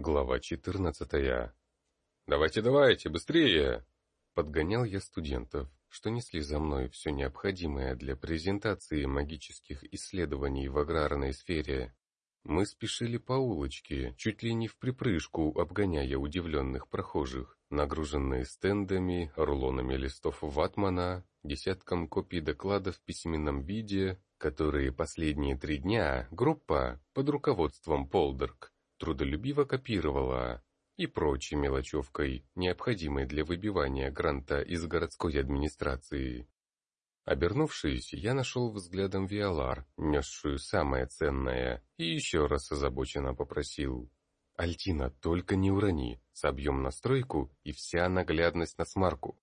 Глава 14. «Давайте, давайте, быстрее!» Подгонял я студентов, что несли за мной все необходимое для презентации магических исследований в аграрной сфере. Мы спешили по улочке, чуть ли не в припрыжку, обгоняя удивленных прохожих, нагруженные стендами, рулонами листов ватмана, десятком копий докладов в письменном виде, которые последние три дня группа под руководством Полдерг трудолюбиво копировала, и прочей мелочевкой, необходимой для выбивания гранта из городской администрации. Обернувшись, я нашел взглядом Виолар, несшую самое ценное, и еще раз озабоченно попросил. «Альтина, только не урони, собьем настройку и вся наглядность на смарку».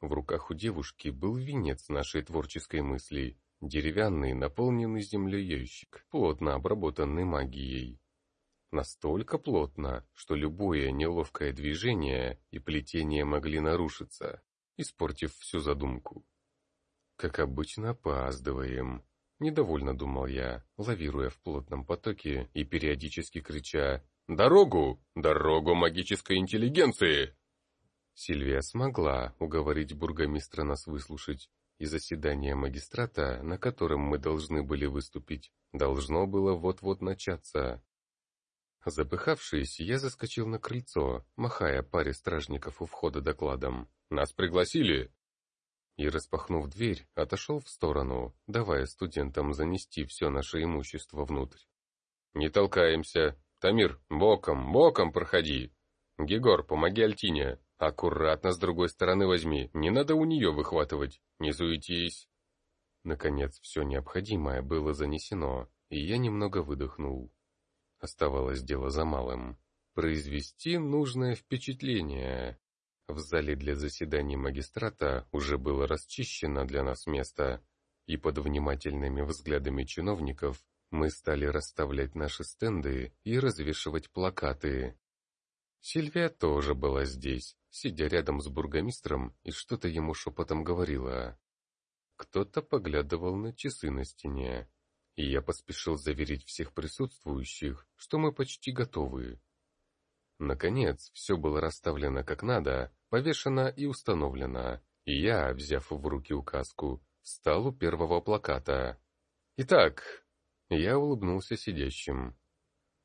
В руках у девушки был венец нашей творческой мысли, деревянный, наполненный землей ящик, плотно обработанный магией. Настолько плотно, что любое неловкое движение и плетение могли нарушиться, испортив всю задумку. Как обычно, опаздываем. Недовольно думал я, лавируя в плотном потоке и периодически крича «Дорогу! Дорогу магической интеллигенции!» Сильвия смогла уговорить бургомистра нас выслушать, и заседание магистрата, на котором мы должны были выступить, должно было вот-вот начаться. Запыхавшись, я заскочил на крыльцо, махая паре стражников у входа докладом. «Нас пригласили!» и, распахнув дверь, отошел в сторону, давая студентам занести все наше имущество внутрь. «Не толкаемся! Тамир, боком, боком проходи! Гегор, помоги Альтине! Аккуратно с другой стороны возьми, не надо у нее выхватывать, не суетись!» Наконец, все необходимое было занесено, и я немного выдохнул. Оставалось дело за малым. Произвести нужное впечатление. В зале для заседаний магистрата уже было расчищено для нас место, и под внимательными взглядами чиновников мы стали расставлять наши стенды и развешивать плакаты. Сильвия тоже была здесь, сидя рядом с бургомистром и что-то ему шепотом говорила. Кто-то поглядывал на часы на стене, и я поспешил заверить всех присутствующих, что мы почти готовы. Наконец, все было расставлено как надо, повешено и установлено, и я, взяв в руки указку, встал у первого плаката. Итак, я улыбнулся сидящим.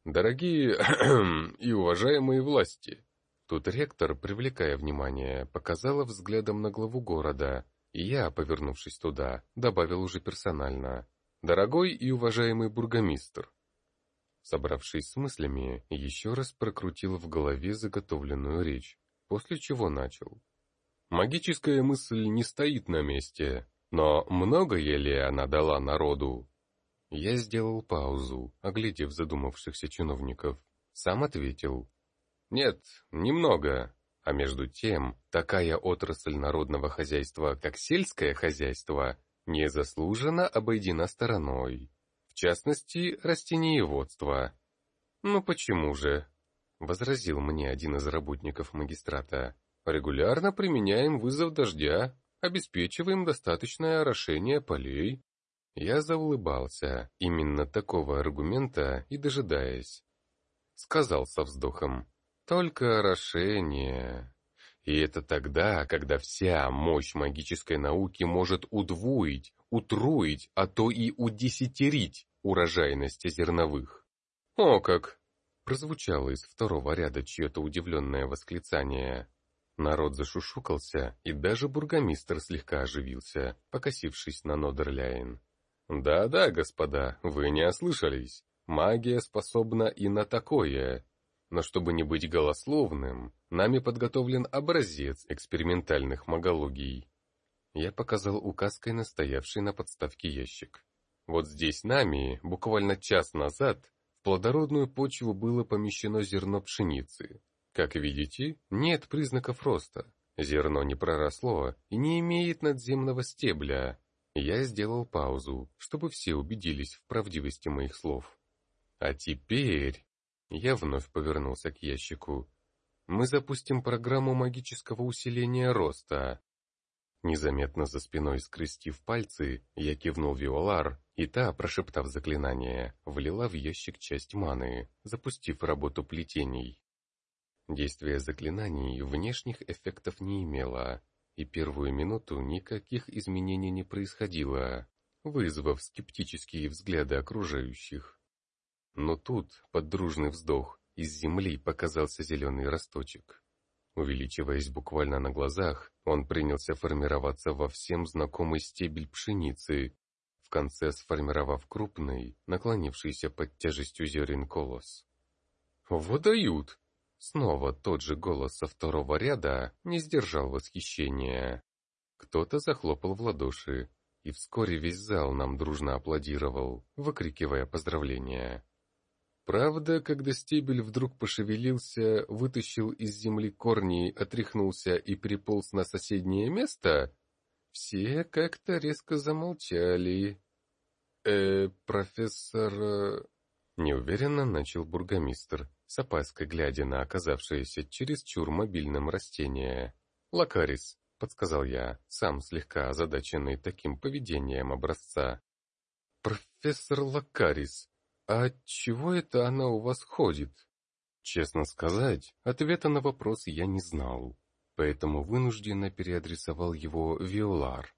Дорогие и уважаемые власти, тут ректор, привлекая внимание, показала взглядом на главу города, и я, повернувшись туда, добавил уже персонально. Дорогой и уважаемый бургомистр, Собравшись с мыслями, еще раз прокрутил в голове заготовленную речь, после чего начал. Магическая мысль не стоит на месте, но многое ли она дала народу? Я сделал паузу, оглядев задумавшихся чиновников. Сам ответил. Нет, немного. А между тем, такая отрасль народного хозяйства, как сельское хозяйство, незаслуженно обойдена стороной частности, растениеводство. «Ну почему же?» — возразил мне один из работников магистрата. «Регулярно применяем вызов дождя, обеспечиваем достаточное орошение полей». Я заулыбался, именно такого аргумента и дожидаясь. Сказал со вздохом, «Только орошение...» И это тогда, когда вся мощь магической науки может удвоить, утроить, а то и удесятерить урожайность зерновых. «О как!» — прозвучало из второго ряда чье-то удивленное восклицание. Народ зашушукался, и даже бургомистр слегка оживился, покосившись на Нодерляйн. «Да-да, господа, вы не ослышались. Магия способна и на такое. Но чтобы не быть голословным, нами подготовлен образец экспериментальных магологий. Я показал указкой на стоявший на подставке ящик. Вот здесь нами, буквально час назад, в плодородную почву было помещено зерно пшеницы. Как видите, нет признаков роста. Зерно не проросло и не имеет надземного стебля. Я сделал паузу, чтобы все убедились в правдивости моих слов. А теперь... Я вновь повернулся к ящику. Мы запустим программу магического усиления роста. Незаметно за спиной скрестив пальцы, я кивнул Виолар, и та, прошептав заклинание, влила в ящик часть маны, запустив работу плетений. Действие заклинаний внешних эффектов не имело, и первую минуту никаких изменений не происходило, вызвав скептические взгляды окружающих. Но тут, под дружный вздох, из земли показался зеленый росточек. Увеличиваясь буквально на глазах, он принялся формироваться во всем знакомый стебель пшеницы, в конце сформировав крупный, наклонившийся под тяжестью зерен колос. «Вот дают!» Снова тот же голос со второго ряда не сдержал восхищения. Кто-то захлопал в ладоши, и вскоре весь зал нам дружно аплодировал, выкрикивая поздравления. Правда, когда стебель вдруг пошевелился, вытащил из земли корни, отряхнулся и приполз на соседнее место, все как-то резко замолчали. «Э, профессор...» э, Неуверенно начал бургомистр, с опаской глядя на оказавшееся чересчур мобильным растение. «Лакарис», — подсказал я, сам слегка озадаченный таким поведением образца. «Профессор Лакарис, а чего это она у вас ходит?» Честно сказать, ответа на вопрос я не знал поэтому вынужденно переадресовал его Виолар.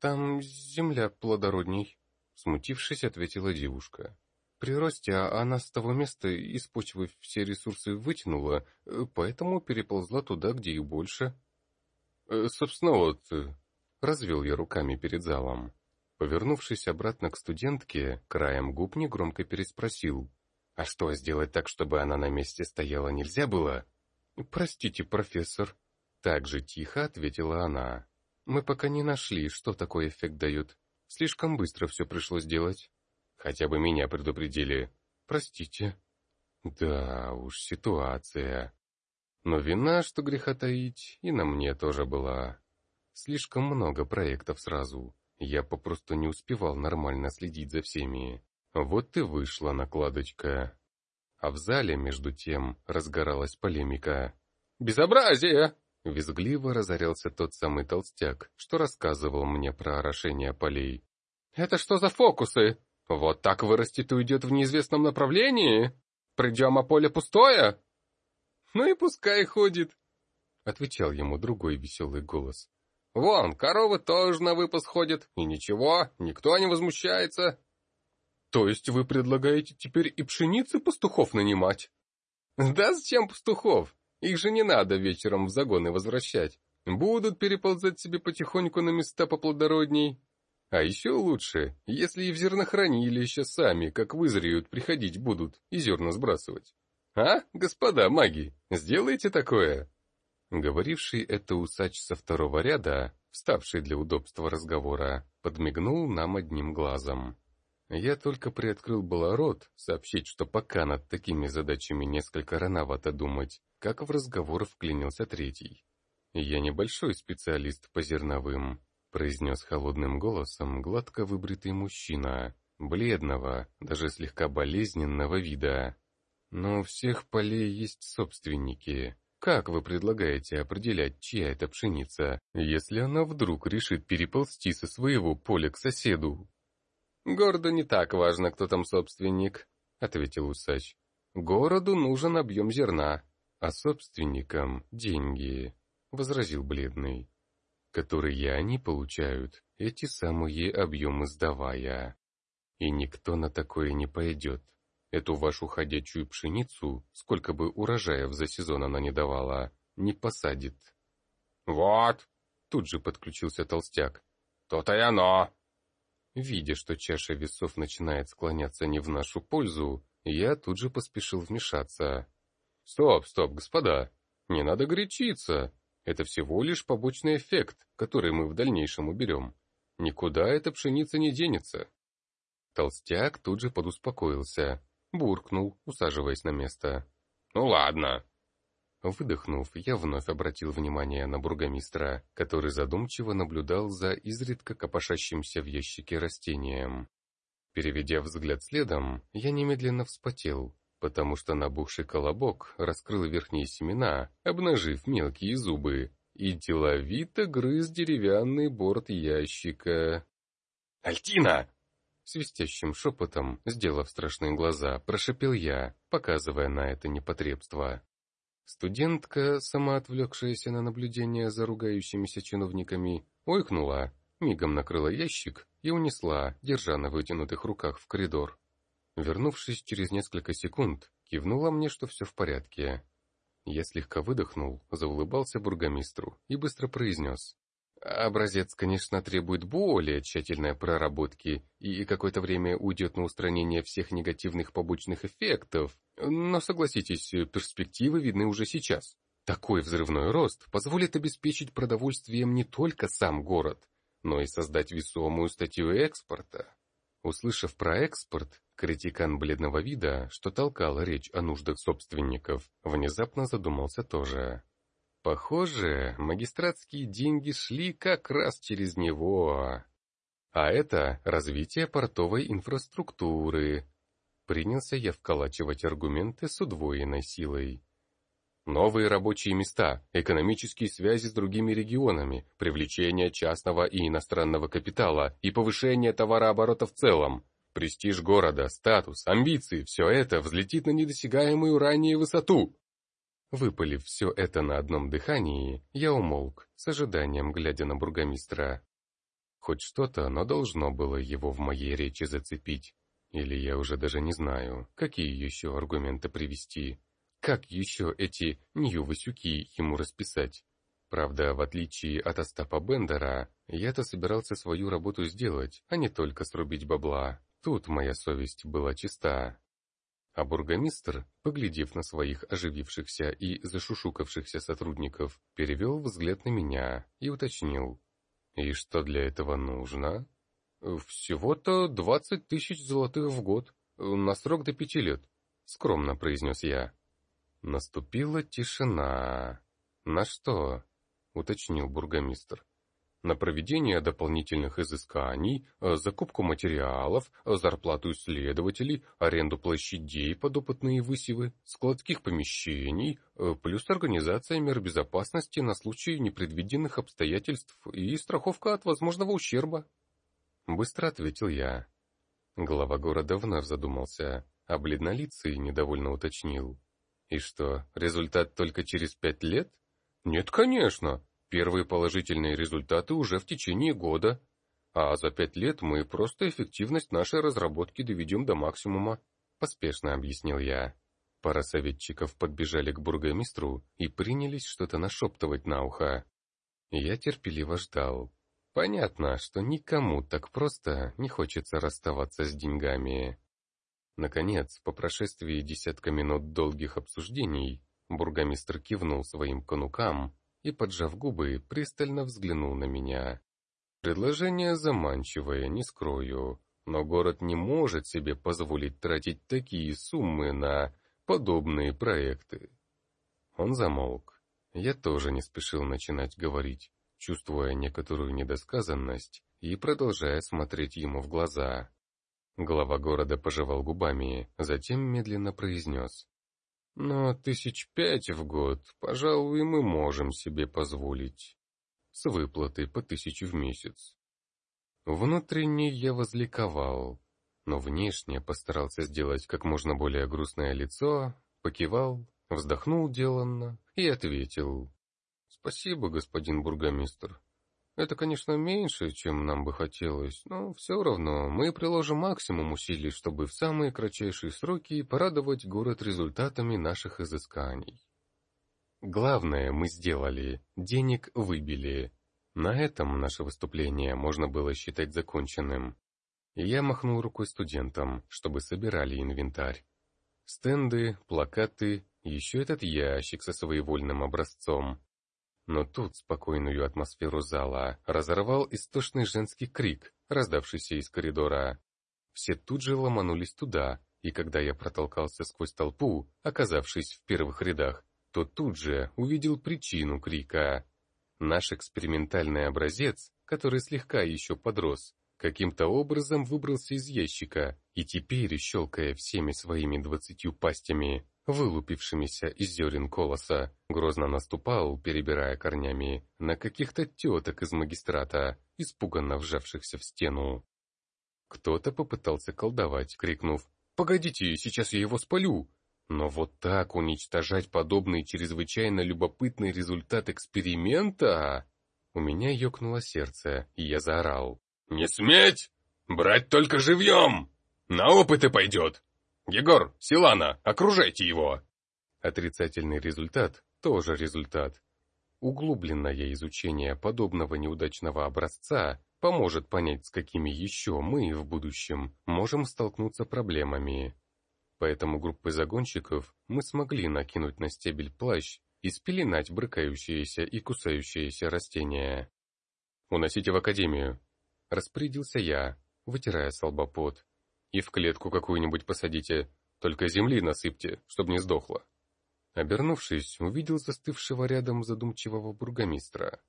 «Там земля плодородней», — смутившись, ответила девушка. «При росте она с того места из почвы все ресурсы вытянула, поэтому переползла туда, где и больше». «Э, «Собственно, вот...» — развел я руками перед залом. Повернувшись обратно к студентке, краем губ негромко переспросил. «А что, сделать так, чтобы она на месте стояла, нельзя было?» «Простите, профессор», так же тихо ответила она. Мы пока не нашли, что такой эффект дает. Слишком быстро все пришлось делать. Хотя бы меня предупредили. Простите. Да уж, ситуация. Но вина, что греха таить, и на мне тоже была. Слишком много проектов сразу. Я попросту не успевал нормально следить за всеми. Вот и вышла накладочка. А в зале, между тем, разгоралась полемика. «Безобразие!» Визгливо разорялся тот самый толстяк, что рассказывал мне про орошение полей. «Это что за фокусы? Вот так вырастет и уйдет в неизвестном направлении? Придем, а поле пустое?» «Ну и пускай ходит», — отвечал ему другой веселый голос. «Вон, коровы тоже на выпас ходят, и ничего, никто не возмущается». «То есть вы предлагаете теперь и пшеницы пастухов нанимать?» «Да зачем пастухов? Их же не надо вечером в загоны возвращать. Будут переползать себе потихоньку на места поплодородней. А еще лучше, если и в зернохранилище сами, как вызреют, приходить будут и зерна сбрасывать. А, господа маги, сделайте такое!» Говоривший это усач со второго ряда, вставший для удобства разговора, подмигнул нам одним глазом. Я только приоткрыл было рот, сообщить, что пока над такими задачами несколько рановато думать, как в разговор вклинился третий. «Я небольшой специалист по зерновым», — произнес холодным голосом гладко выбритый мужчина, бледного, даже слегка болезненного вида. «Но у всех полей есть собственники. Как вы предлагаете определять, чья это пшеница, если она вдруг решит переползти со своего поля к соседу?» «Городу не так важно, кто там собственник», — ответил усач. «Городу нужен объем зерна, а собственникам — деньги», — возразил бледный, «которые они получают, эти самые объемы сдавая. И никто на такое не пойдет. Эту вашу ходячую пшеницу, сколько бы урожаев за сезон она не давала, не посадит». «Вот!» — тут же подключился толстяк. «То-то и оно!» Видя, что чаша весов начинает склоняться не в нашу пользу, я тут же поспешил вмешаться. Стоп, стоп, господа, не надо горячиться. Это всего лишь побочный эффект, который мы в дальнейшем уберем. Никуда эта пшеница не денется. Толстяк тут же подуспокоился, буркнул, усаживаясь на место. «Ну ладно». Выдохнув, я вновь обратил внимание на бургомистра, который задумчиво наблюдал за изредка копошащимся в ящике растением. Переведя взгляд следом, я немедленно вспотел, потому что набухший колобок раскрыл верхние семена, обнажив мелкие зубы, и деловито грыз деревянный борт ящика. «Альтина!» Свистящим шепотом, сделав страшные глаза, прошипел я, показывая на это непотребство. Студентка, сама отвлекшаяся на наблюдение за ругающимися чиновниками, ойкнула, мигом накрыла ящик и унесла, держа на вытянутых руках в коридор. Вернувшись через несколько секунд, кивнула мне, что все в порядке. Я слегка выдохнул, заулыбался бургомистру и быстро произнес. Образец, конечно, требует более тщательной проработки, и какое-то время уйдет на устранение всех негативных побочных эффектов, но, согласитесь, перспективы видны уже сейчас. Такой взрывной рост позволит обеспечить продовольствием не только сам город, но и создать весомую статью экспорта. Услышав про экспорт, критикан бледного вида, что толкал речь о нуждах собственников, внезапно задумался тоже. Похоже, магистратские деньги шли как раз через него. А это развитие портовой инфраструктуры. Принялся я вколачивать аргументы с удвоенной силой. Новые рабочие места, экономические связи с другими регионами, привлечение частного и иностранного капитала и повышение товарооборота в целом. Престиж города, статус, амбиции – все это взлетит на недосягаемую ранее высоту. Выпалив все это на одном дыхании, я умолк, с ожиданием глядя на бургомистра. Хоть что-то, но должно было его в моей речи зацепить. Или я уже даже не знаю, какие еще аргументы привести. Как еще эти Нью-Васюки ему расписать? Правда, в отличие от Остапа Бендера, я-то собирался свою работу сделать, а не только срубить бабла. Тут моя совесть была чиста. А бургомистр, поглядев на своих оживившихся и зашушукавшихся сотрудников, перевел взгляд на меня и уточнил. «И что для этого нужно?» «Всего-то двадцать тысяч золотых в год, на срок до пяти лет», — скромно произнес я. Наступила тишина. «На что?» — уточнил бургомистр на проведение дополнительных изысканий, э, закупку материалов, э, зарплату исследователей, аренду площадей под опытные высевы, складских помещений, э, плюс организация мер безопасности на случай непредвиденных обстоятельств и страховка от возможного ущерба. Быстро ответил я. Глава города вновь задумался, а бледнолицый недовольно уточнил. И что, результат только через пять лет? Нет, конечно. Первые положительные результаты уже в течение года, а за пять лет мы просто эффективность нашей разработки доведем до максимума», — поспешно объяснил я. Пара советчиков подбежали к бургомистру и принялись что-то нашептывать на ухо. Я терпеливо ждал. Понятно, что никому так просто не хочется расставаться с деньгами. Наконец, по прошествии десятка минут долгих обсуждений, бургомистр кивнул своим конукам и, поджав губы, пристально взглянул на меня. Предложение заманчивое, не скрою, но город не может себе позволить тратить такие суммы на подобные проекты. Он замолк. Я тоже не спешил начинать говорить, чувствуя некоторую недосказанность и продолжая смотреть ему в глаза. Глава города пожевал губами, затем медленно произнес. Но тысяч пять в год, пожалуй, мы можем себе позволить. С выплатой по тысяче в месяц. Внутренне я возликовал, но внешне постарался сделать как можно более грустное лицо, покивал, вздохнул деланно и ответил. «Спасибо, господин бургомистр. Это, конечно, меньше, чем нам бы хотелось, но все равно мы приложим максимум усилий, чтобы в самые кратчайшие сроки порадовать город результатами наших изысканий. Главное мы сделали, денег выбили. На этом наше выступление можно было считать законченным. я махнул рукой студентам, чтобы собирали инвентарь. Стенды, плакаты, еще этот ящик со своевольным образцом. Но тут спокойную атмосферу зала разорвал истошный женский крик, раздавшийся из коридора. Все тут же ломанулись туда, и когда я протолкался сквозь толпу, оказавшись в первых рядах, то тут же увидел причину крика. Наш экспериментальный образец, который слегка еще подрос, каким-то образом выбрался из ящика и теперь, щелкая всеми своими двадцатью пастями, вылупившимися из зерен колоса, грозно наступал, перебирая корнями, на каких-то теток из магистрата, испуганно вжавшихся в стену. Кто-то попытался колдовать, крикнув «Погодите, сейчас я его спалю!» Но вот так уничтожать подобный чрезвычайно любопытный результат эксперимента... У меня ёкнуло сердце, и я заорал. «Не сметь! Брать только живьем! На опыты пойдет! Егор, Силана, окружайте его!» Отрицательный результат — тоже результат. Углубленное изучение подобного неудачного образца поможет понять, с какими еще мы в будущем можем столкнуться проблемами. Поэтому группы загонщиков мы смогли накинуть на стебель плащ и спеленать брыкающиеся и кусающиеся растения. «Уносите в академию», — распорядился я, вытирая солбопот. «И в клетку какую-нибудь посадите, только земли насыпьте, чтобы не сдохло». Обернувшись, увидел застывшего рядом задумчивого бургомистра.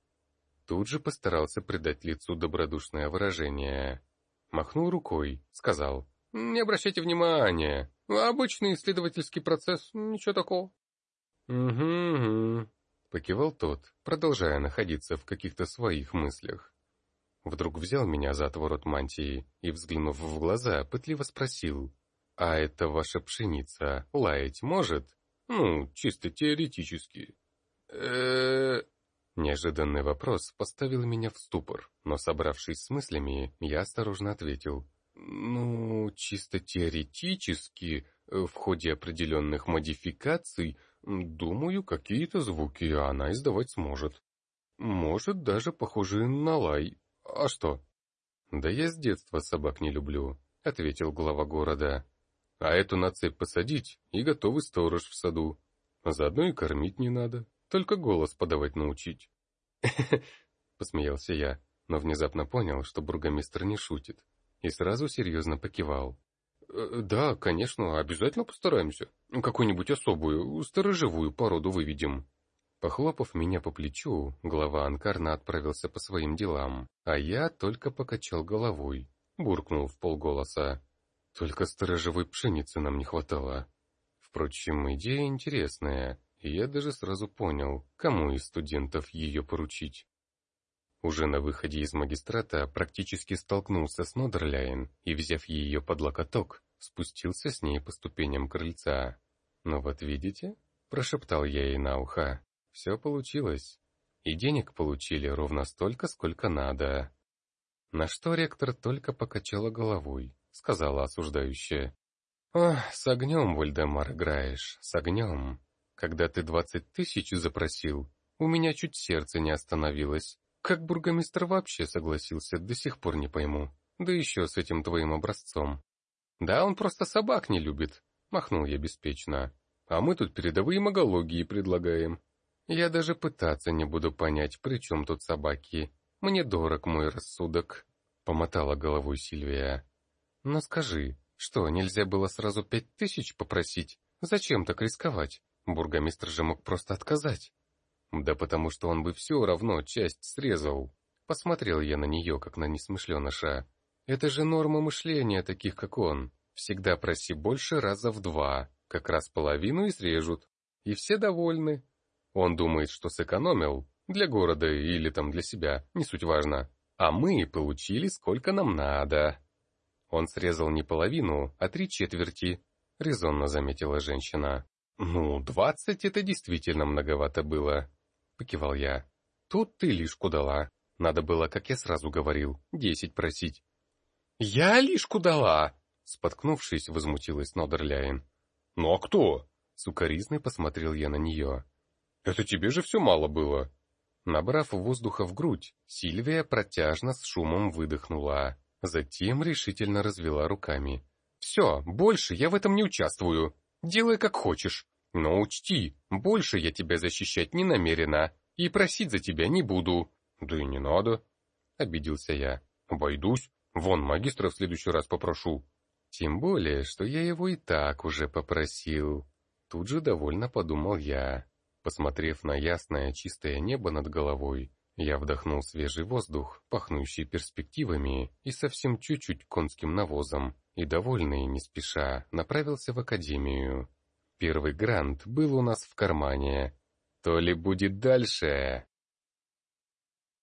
Тут же постарался придать лицу добродушное выражение. Махнул рукой, сказал, «Не обращайте внимания, обычный исследовательский процесс, ничего такого». «Угу, угу», — покивал тот, продолжая находиться в каких-то своих мыслях. Вдруг взял меня за отворот мантии и, взглянув в глаза, пытливо спросил, «А это ваша пшеница лаять может?» Ну, чисто теоретически. э Неожиданный вопрос поставил меня в ступор, но, собравшись с мыслями, я осторожно ответил. Ну, чисто теоретически, э, в ходе определенных модификаций, думаю, какие-то звуки она издавать сможет. Может, даже похожие на лай. А что? Да я с детства собак не люблю, ответил глава города. А эту на цепь посадить, и готовый сторож в саду. А заодно и кормить не надо, только голос подавать научить. Посмеялся я, но внезапно понял, что бургомистр не шутит, и сразу серьезно покивал. «Э, «Да, конечно, обязательно постараемся. Какую-нибудь особую, сторожевую породу выведем». Похлопав меня по плечу, глава Анкарна отправился по своим делам, а я только покачал головой, буркнул в полголоса. Только сторожевой пшеницы нам не хватало. Впрочем, идея интересная, и я даже сразу понял, кому из студентов ее поручить. Уже на выходе из магистрата практически столкнулся с Нодерляйн и, взяв ее под локоток, спустился с ней по ступеням крыльца. «Ну вот видите?» — прошептал я ей на ухо. «Все получилось. И денег получили ровно столько, сколько надо». На что ректор только покачала головой, — сказала осуждающая. «Ох, с огнем, Вальдемар, играешь, с огнем. Когда ты двадцать тысяч запросил, у меня чуть сердце не остановилось. Как бургомистр вообще согласился, до сих пор не пойму. Да еще с этим твоим образцом. Да, он просто собак не любит», — махнул я беспечно. «А мы тут передовые магологии предлагаем. Я даже пытаться не буду понять, при чем тут собаки. Мне дорог мой рассудок», — помотала головой Сильвия. Но скажи, что, нельзя было сразу пять тысяч попросить? Зачем так рисковать? Бургомистр же мог просто отказать. Да потому что он бы все равно часть срезал. Посмотрел я на нее, как на несмышленыша. Это же норма мышления таких, как он. Всегда проси больше раза в два, как раз половину и срежут. И все довольны. Он думает, что сэкономил, для города или там для себя, не суть важно. А мы получили сколько нам надо. Он срезал не половину, а три четверти, резонно заметила женщина. Ну, двадцать это действительно многовато было, покивал я. Тут ты лишку дала. Надо было, как я сразу говорил, десять просить. Я лишку дала! Споткнувшись, возмутилась Нодерляйн. Ну а кто? Сукаризный посмотрел я на нее. Это тебе же все мало было. Набрав воздуха в грудь, Сильвия протяжно с шумом выдохнула. Затем решительно развела руками. «Все, больше я в этом не участвую. Делай как хочешь. Но учти, больше я тебя защищать не намерена, и просить за тебя не буду». «Да и не надо», — обиделся я. «Обойдусь. Вон магистра в следующий раз попрошу». «Тем более, что я его и так уже попросил». Тут же довольно подумал я, посмотрев на ясное чистое небо над головой я вдохнул свежий воздух, пахнущий перспективами и совсем чуть-чуть конским навозом, и, довольный, не спеша, направился в академию. Первый грант был у нас в кармане. То ли будет дальше?